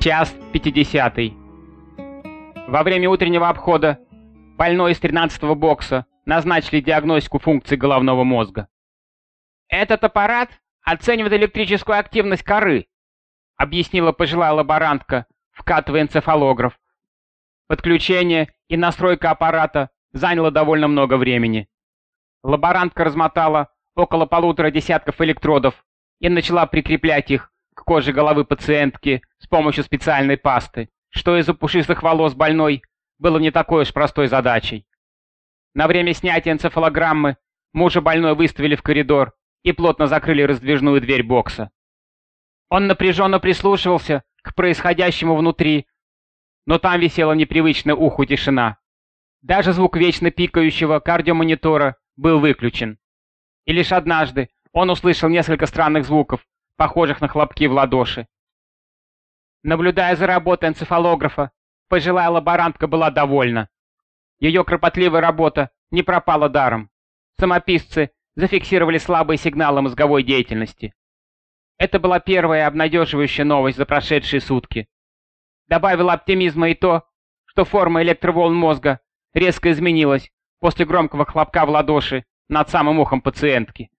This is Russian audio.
Час 50. Во время утреннего обхода больной из 13-го бокса назначили диагностику функций головного мозга. «Этот аппарат оценивает электрическую активность коры», объяснила пожилая лаборантка, вкатывая энцефалограф. Подключение и настройка аппарата заняло довольно много времени. Лаборантка размотала около полутора десятков электродов и начала прикреплять их к коже головы пациентки с помощью специальной пасты, что из-за пушистых волос больной было не такой уж простой задачей. На время снятия энцефалограммы мужа больной выставили в коридор и плотно закрыли раздвижную дверь бокса. Он напряженно прислушивался к происходящему внутри, но там висела непривычная уху тишина. Даже звук вечно пикающего кардиомонитора был выключен. И лишь однажды он услышал несколько странных звуков, похожих на хлопки в ладоши. Наблюдая за работой энцефалографа, пожилая лаборантка была довольна. Ее кропотливая работа не пропала даром. Самописцы зафиксировали слабые сигналы мозговой деятельности. Это была первая обнадеживающая новость за прошедшие сутки. Добавила оптимизма и то, что форма электроволн мозга резко изменилась после громкого хлопка в ладоши над самым ухом пациентки.